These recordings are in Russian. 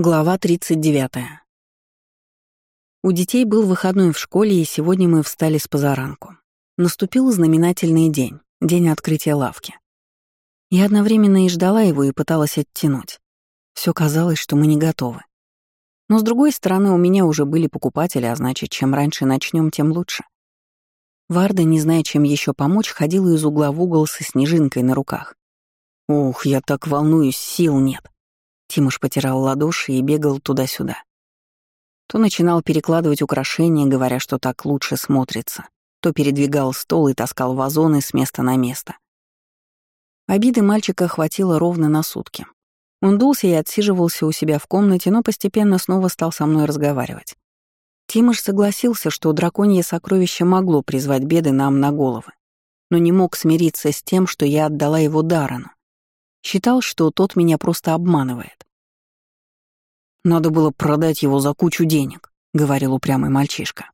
Глава 39. У детей был выходной в школе, и сегодня мы встали с позаранку. Наступил знаменательный день, день открытия лавки. Я одновременно и ждала его, и пыталась оттянуть. Все казалось, что мы не готовы. Но с другой стороны, у меня уже были покупатели, а значит, чем раньше начнем, тем лучше. Варда, не зная, чем еще помочь, ходила из угла в угол со снежинкой на руках. Ух, я так волнуюсь, сил нет. Тимуш потирал ладоши и бегал туда-сюда. То начинал перекладывать украшения, говоря, что так лучше смотрится, то передвигал стол и таскал вазоны с места на место. Обиды мальчика хватило ровно на сутки. Он дулся и отсиживался у себя в комнате, но постепенно снова стал со мной разговаривать. Тимош согласился, что драконье сокровище могло призвать беды нам на головы, но не мог смириться с тем, что я отдала его Дарану. Считал, что тот меня просто обманывает. «Надо было продать его за кучу денег», — говорил упрямый мальчишка.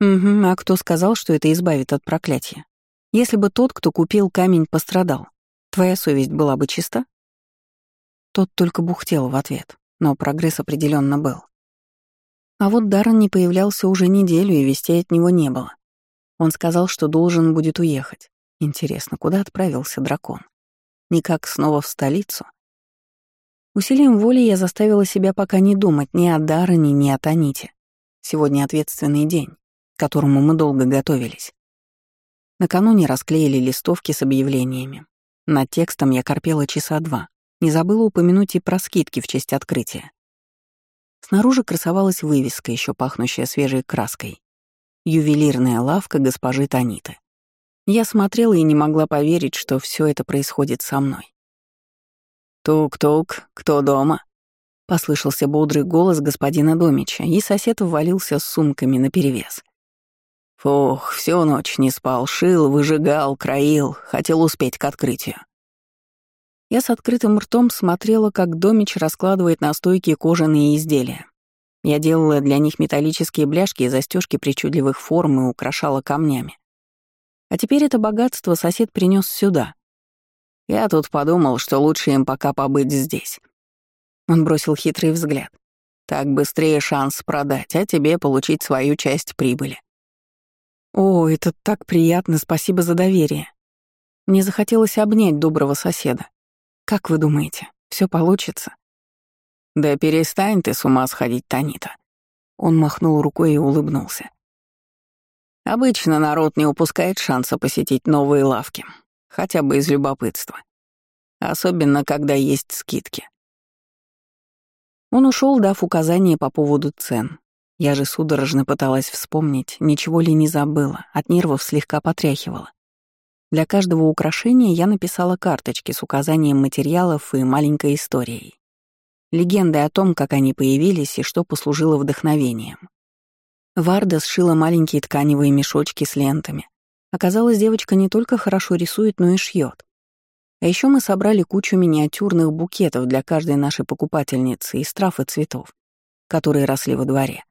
«Угу, а кто сказал, что это избавит от проклятия? Если бы тот, кто купил камень, пострадал, твоя совесть была бы чиста?» Тот только бухтел в ответ, но прогресс определенно был. А вот Даррен не появлялся уже неделю, и вестей от него не было. Он сказал, что должен будет уехать. Интересно, куда отправился дракон? Никак снова в столицу? Усилием воли я заставила себя пока не думать ни о Даррене, ни о Таните. Сегодня ответственный день, к которому мы долго готовились. Накануне расклеили листовки с объявлениями. Над текстом я корпела часа два. Не забыла упомянуть и про скидки в честь открытия. Снаружи красовалась вывеска, еще пахнущая свежей краской. «Ювелирная лавка госпожи Таниты». Я смотрела и не могла поверить, что все это происходит со мной. «Тук-тук, кто дома?» — послышался бодрый голос господина Домича, и сосед ввалился с сумками наперевес. «Фух, всю ночь не спал, шил, выжигал, краил, хотел успеть к открытию». Я с открытым ртом смотрела, как Домич раскладывает на стойке кожаные изделия. Я делала для них металлические бляшки и застежки причудливых форм и украшала камнями. А теперь это богатство сосед принес сюда. Я тут подумал, что лучше им пока побыть здесь. Он бросил хитрый взгляд. Так быстрее шанс продать, а тебе получить свою часть прибыли. О, это так приятно, спасибо за доверие. Мне захотелось обнять доброго соседа. Как вы думаете, все получится? Да перестань ты с ума сходить, Танита. Он махнул рукой и улыбнулся. Обычно народ не упускает шанса посетить новые лавки, хотя бы из любопытства. Особенно, когда есть скидки. Он ушел, дав указание по поводу цен. Я же судорожно пыталась вспомнить, ничего ли не забыла, от нервов слегка потряхивала. Для каждого украшения я написала карточки с указанием материалов и маленькой историей. Легендой о том, как они появились и что послужило вдохновением. Варда сшила маленькие тканевые мешочки с лентами. Оказалось, девочка не только хорошо рисует, но и шьет. А еще мы собрали кучу миниатюрных букетов для каждой нашей покупательницы из трав и цветов, которые росли во дворе.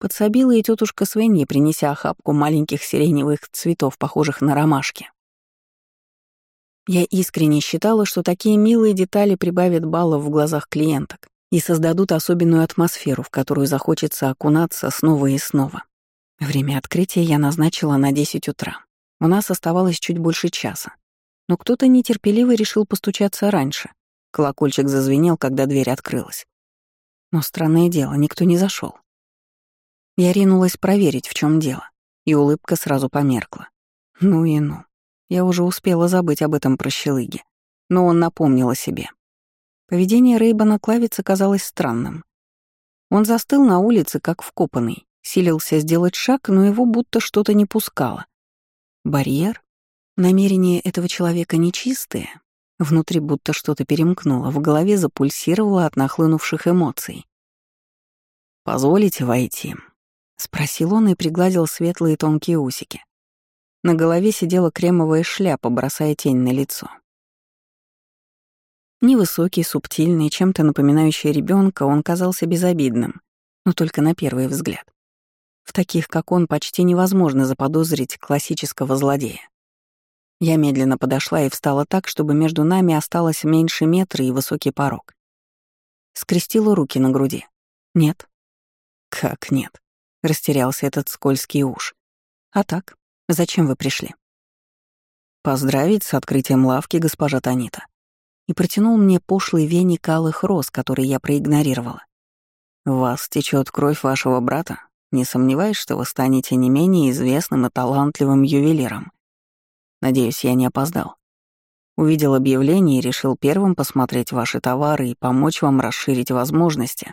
Подсобила и тетушка Свенья, принеся охапку маленьких сиреневых цветов, похожих на ромашки. Я искренне считала, что такие милые детали прибавят баллов в глазах клиенток и создадут особенную атмосферу, в которую захочется окунаться снова и снова. Время открытия я назначила на 10 утра. У нас оставалось чуть больше часа. Но кто-то нетерпеливо решил постучаться раньше. Колокольчик зазвенел, когда дверь открылась. Но странное дело, никто не зашел. Я ринулась проверить, в чем дело, и улыбка сразу померкла. Ну и ну. Я уже успела забыть об этом прощелыге, но он напомнил о себе. Поведение Рейбана Клавица казалось странным. Он застыл на улице, как вкопанный, силился сделать шаг, но его будто что-то не пускало. Барьер? Намерения этого человека нечистые? Внутри будто что-то перемкнуло, в голове запульсировало от нахлынувших эмоций. «Позволите войти?» — спросил он и пригладил светлые тонкие усики. На голове сидела кремовая шляпа, бросая тень на лицо. Невысокий, субтильный, чем-то напоминающий ребенка, он казался безобидным, но только на первый взгляд. В таких, как он, почти невозможно заподозрить классического злодея. Я медленно подошла и встала так, чтобы между нами осталось меньше метра и высокий порог. Скрестила руки на груди. Нет. Как нет? Растерялся этот скользкий уж. А так, зачем вы пришли? Поздравить с открытием лавки, госпожа Танита. И протянул мне пошлый веник алых роз, который я проигнорировала. Вас течет кровь вашего брата. Не сомневаюсь, что вы станете не менее известным и талантливым ювелиром. Надеюсь, я не опоздал. Увидел объявление и решил первым посмотреть ваши товары и помочь вам расширить возможности.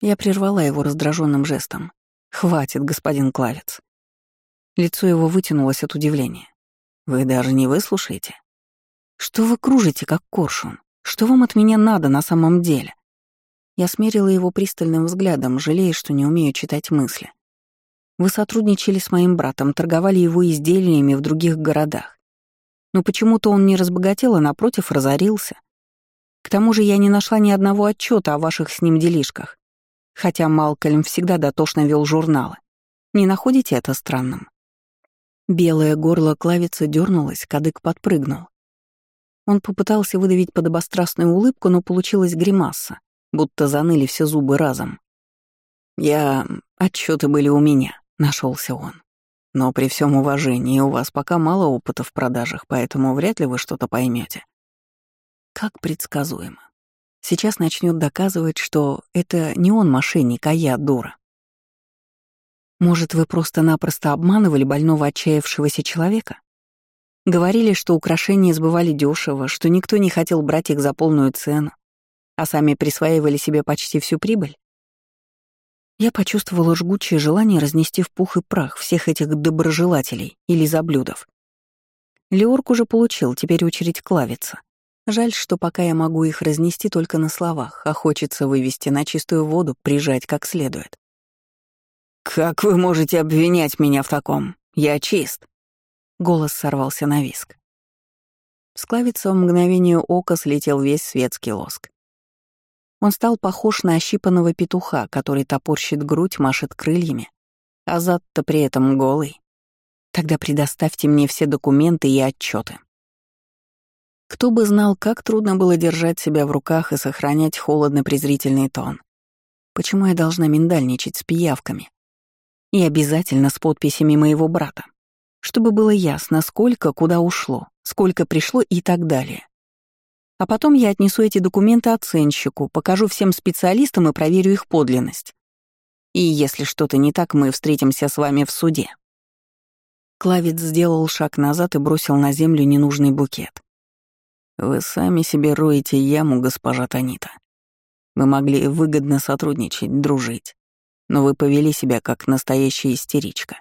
Я прервала его раздраженным жестом. «Хватит, господин Клавец». Лицо его вытянулось от удивления. «Вы даже не выслушаете? Что вы кружите, как коршун? Что вам от меня надо на самом деле?» Я смерила его пристальным взглядом, жалея, что не умею читать мысли. «Вы сотрудничали с моим братом, торговали его изделиями в других городах. Но почему-то он не разбогател, а напротив разорился. К тому же я не нашла ни одного отчета о ваших с ним делишках, хотя Малкольм всегда дотошно вел журналы. Не находите это странным? Белое горло клавицы дернулось, кадык подпрыгнул. Он попытался выдавить подобострастную улыбку, но получилась гримаса, будто заныли все зубы разом. «Я... отчеты были у меня», — нашелся он. «Но при всем уважении у вас пока мало опыта в продажах, поэтому вряд ли вы что-то поймете. Как предсказуемо. Сейчас начнет доказывать, что это не он мошенник, а я дура. Может, вы просто-напросто обманывали больного отчаявшегося человека? Говорили, что украшения сбывали дешево, что никто не хотел брать их за полную цену, а сами присваивали себе почти всю прибыль? Я почувствовала жгучее желание разнести в пух и прах всех этих доброжелателей или заблюдов. Леорк уже получил, теперь очередь клавиться. Жаль, что пока я могу их разнести только на словах, а хочется вывести на чистую воду, прижать как следует. «Как вы можете обвинять меня в таком? Я чист!» Голос сорвался на виск. С клавица в мгновение ока слетел весь светский лоск. Он стал похож на ощипанного петуха, который топорщит грудь, машет крыльями, а зад-то при этом голый. Тогда предоставьте мне все документы и отчеты. Кто бы знал, как трудно было держать себя в руках и сохранять холодно-презрительный тон. Почему я должна миндальничать с пиявками? И обязательно с подписями моего брата. Чтобы было ясно, сколько куда ушло, сколько пришло и так далее. А потом я отнесу эти документы оценщику, покажу всем специалистам и проверю их подлинность. И если что-то не так, мы встретимся с вами в суде. Клавец сделал шаг назад и бросил на землю ненужный букет. Вы сами себе роете яму, госпожа Танита. Мы могли выгодно сотрудничать, дружить. Но вы повели себя как настоящая истеричка.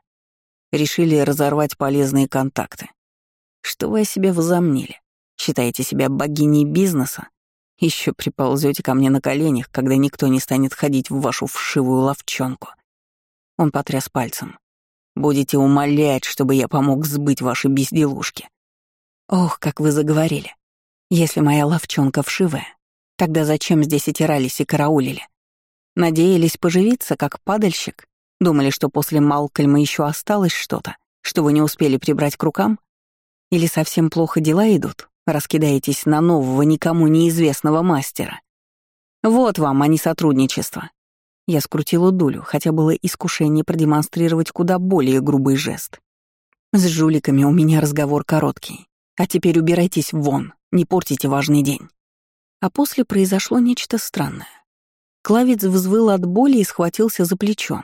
Решили разорвать полезные контакты. Что вы о себе возомнили? Считаете себя богиней бизнеса? Еще приползете ко мне на коленях, когда никто не станет ходить в вашу вшивую ловчонку. Он потряс пальцем. Будете умолять, чтобы я помог сбыть ваши безделушки. Ох, как вы заговорили. Если моя ловчонка вшивая, тогда зачем здесь отирались и караулили? Надеялись поживиться, как падальщик? Думали, что после Малкольма еще осталось что-то, что вы не успели прибрать к рукам? Или совсем плохо дела идут, раскидаетесь на нового, никому неизвестного мастера? Вот вам, а не сотрудничество. Я скрутила дулю, хотя было искушение продемонстрировать куда более грубый жест. С жуликами у меня разговор короткий. А теперь убирайтесь вон, не портите важный день. А после произошло нечто странное. Клавец взвыл от боли и схватился за плечо.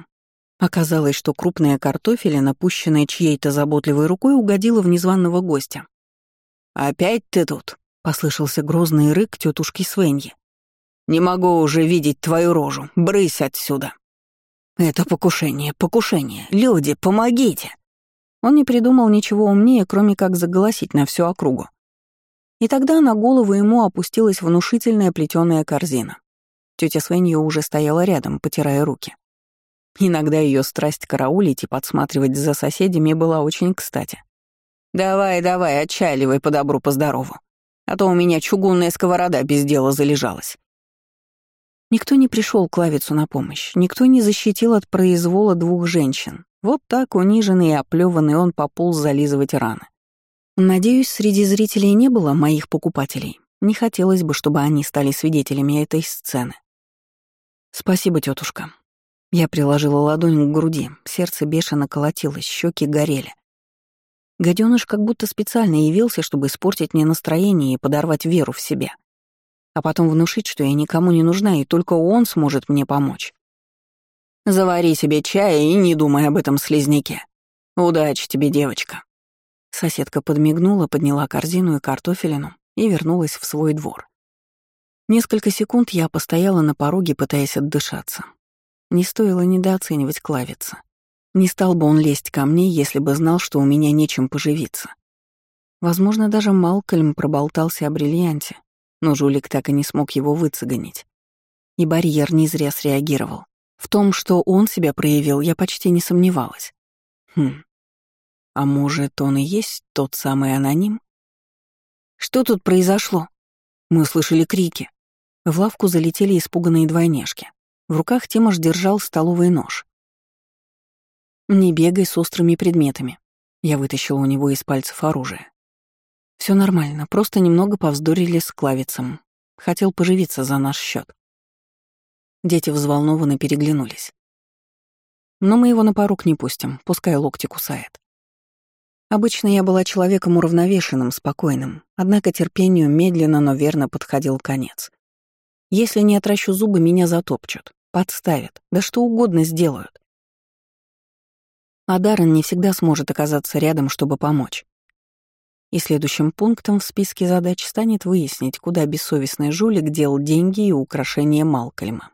Оказалось, что крупная картофелина, пущенная чьей-то заботливой рукой, угодила в незваного гостя. «Опять ты тут?» — послышался грозный рык тетушки Свеньи. «Не могу уже видеть твою рожу. Брысь отсюда!» «Это покушение, покушение. Люди, помогите!» Он не придумал ничего умнее, кроме как заголосить на всю округу. И тогда на голову ему опустилась внушительная плетеная корзина. Тетя Свенья уже стояла рядом, потирая руки. Иногда ее страсть караулить и подсматривать за соседями была очень кстати. «Давай, давай, отчаливай по добру, по здорову, а то у меня чугунная сковорода без дела залежалась». Никто не пришел к Лавицу на помощь, никто не защитил от произвола двух женщин, вот так, униженный и оплеванный, он пополз зализывать раны. Надеюсь, среди зрителей не было моих покупателей. Не хотелось бы, чтобы они стали свидетелями этой сцены. «Спасибо, тетушка. Я приложила ладонь к груди, сердце бешено колотилось, щеки горели. Гаденыш как будто специально явился, чтобы испортить мне настроение и подорвать веру в себя. А потом внушить, что я никому не нужна, и только он сможет мне помочь. «Завари себе чая и не думай об этом слизняке. Удачи тебе, девочка». Соседка подмигнула, подняла корзину и картофелину и вернулась в свой двор. Несколько секунд я постояла на пороге, пытаясь отдышаться. Не стоило недооценивать Клавица. Не стал бы он лезть ко мне, если бы знал, что у меня нечем поживиться. Возможно, даже Малкольм проболтался о бриллианте, но жулик так и не смог его выцегонить. И барьер не зря среагировал. В том, что он себя проявил, я почти не сомневалась. Хм. А может, он и есть тот самый аноним? Что тут произошло? Мы услышали крики. В лавку залетели испуганные двойняшки. В руках Тимош держал столовый нож. «Не бегай с острыми предметами». Я вытащила у него из пальцев оружие. Все нормально, просто немного повздорили с клавицем. Хотел поживиться за наш счет. Дети взволнованно переглянулись. Но мы его на порог не пустим, пускай локти кусает. Обычно я была человеком уравновешенным, спокойным, однако терпению медленно, но верно подходил конец. Если не отращу зубы, меня затопчут, подставят, да что угодно сделают. А Даррен не всегда сможет оказаться рядом, чтобы помочь. И следующим пунктом в списке задач станет выяснить, куда бессовестный жулик дел деньги и украшения Малкольма.